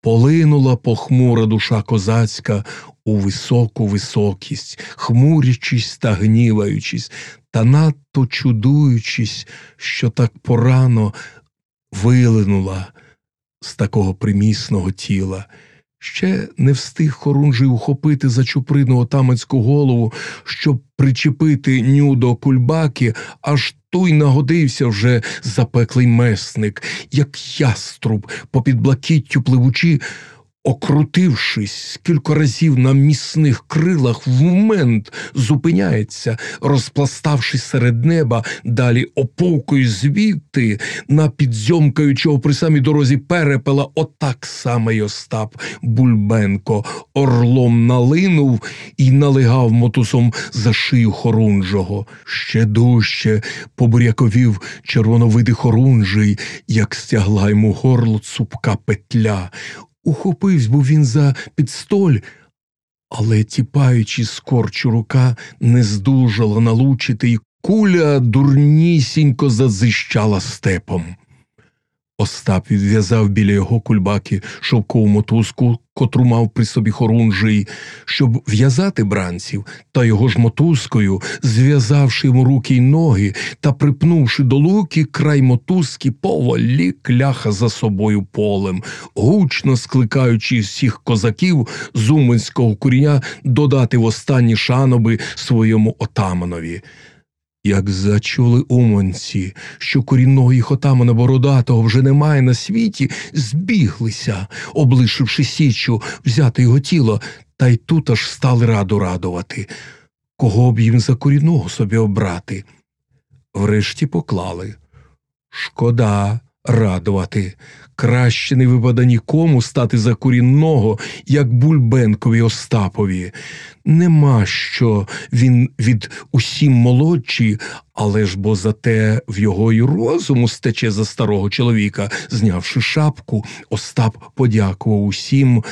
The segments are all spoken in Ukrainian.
Полинула похмура душа козацька у високу високість, хмурячись та гніваючись, та надто чудуючись, що так порано вилинула з такого примісного тіла. Ще не встиг хорунжий ухопити за чуприну отаманську голову, щоб причепити ню до кульбаки, аж той нагодився вже запеклий месник, як яструб попід блакиттю пливучи, окрутившись кілька разів на міцних крилах, в момент зупиняється, розпластавшись серед неба, далі оповкою звідти, на підзьомкаючого при самій дорозі перепела, отак само й Остап Бульбенко орлом налинув і налигав мотусом за шию хорунжого. Ще дужче побуряковів червоновидий хорунжий, як стягла йому горло цупка петля. Ухопивсь був він за підстоль, але, тіпаючи скорчу рука, не здужала налучити, і куля дурнісінько зазищала степом. Остап відв'язав біля його кульбаки шовкову мотузку, котру мав при собі хорунжий, щоб в'язати бранців, та його ж мотузкою, зв'язавши йому руки й ноги та припнувши до луки край мотузки, поволі кляха за собою полем, гучно скликаючи всіх козаків з Уманського куріння додати в останні шаноби своєму отаманові. Як зачули уманці, що корінного їх отамана бородатого вже немає на світі, збіглися, облишивши січу, взяти його тіло, та й тут аж стали раду радувати, кого б їм за корінного собі обрати. Врешті поклали. Шкода радувати. Краще не випада нікому стати за корінного, як Бульбенкові Остапові. Нема що він від усім молодший, але ж бо зате в його й розуму стече за старого чоловіка. Знявши шапку, Остап подякував усім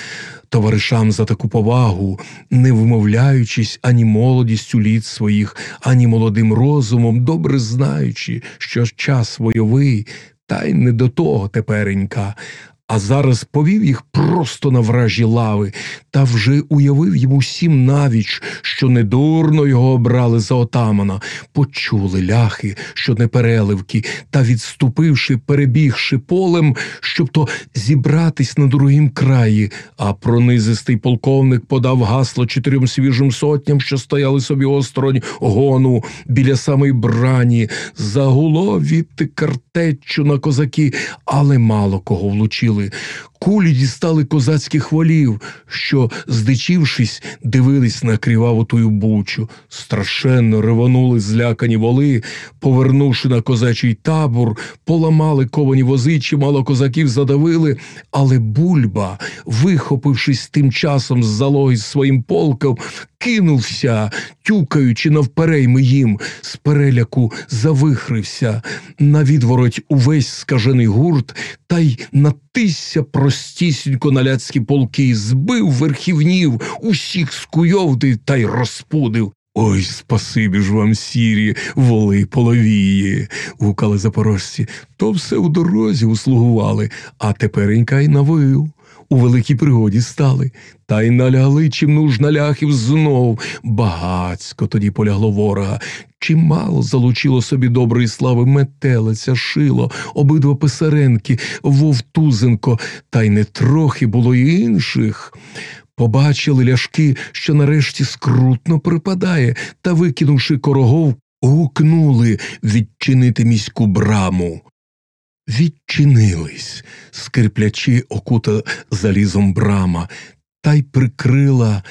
товаришам за таку повагу, не вмовляючись ані молодістю літ своїх, ані молодим розумом, добре знаючи, що час войовий. Та й не до того теперенька, а зараз повів їх просто на вражі лави та вже уявив їм усім навіч, що недурно його обрали за отамана, почули ляхи, що не переливки, та, відступивши, перебігши полем, щоб то зібратись на другім краї, а пронизистий полковник подав гасло чотирьом свіжим сотням, що стояли собі осторонь гону біля самої брані, загуло відти картечу на козаки, але мало кого влучили. Кулі дістали козацьких волів, що, здичившись, дивились на кривавутую бучу. Страшенно ревонули злякані воли, повернувши на козачий табор, поламали ковані вози, чимало козаків задавили, але бульба, вихопившись тим часом з залоги своїм полком, кинувся, тюкаючи навперейми їм, з переляку завихрився, на відвороть увесь скажений гурт, та й натисся простісінько на ляцькі полки, збив верхівнів, усіх скуйовди та й розпудив. Ой, спасибі ж вам, сірі, воли половії, гукали запорожці. То все у дорозі услугували, а теперенька й навив. У великій пригоді стали, та й налягли чим нужна ляхів знов. Багацько тоді полягло ворога. Чимало залучило собі доброї слави метелиця, шило, обидва писаренки, Вовтузенко, та й не трохи було й інших. Побачили ляшки, що нарешті скрутно припадає, та, викинувши корогов, гукнули відчинити міську браму. Відчинились, скриплячи окута залізом брама, та й прикрила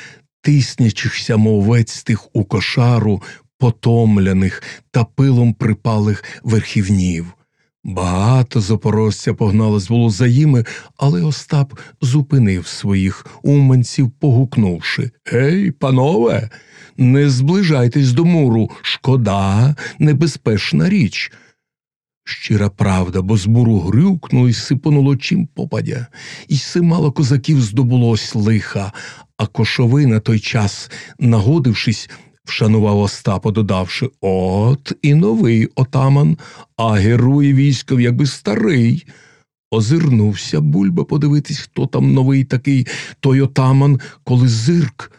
тиснячихся мовець тих у кошару, потомляних та пилом припалих верхівнів. Багато запорожця погналось було за їми, але Остап зупинив своїх уманців, погукнувши Гей, панове, не зближайтесь до муру, шкода, небезпечна річ. Щира правда, бо з муру грюкнуло й сипонуло чим попадя, і симало козаків здобулось лиха, а кошовий на той час, нагодившись, вшанував Остапа, додавши От і новий отаман, а герої військов, якби старий. Озирнувся бульба подивитись, хто там новий такий той отаман, коли зирк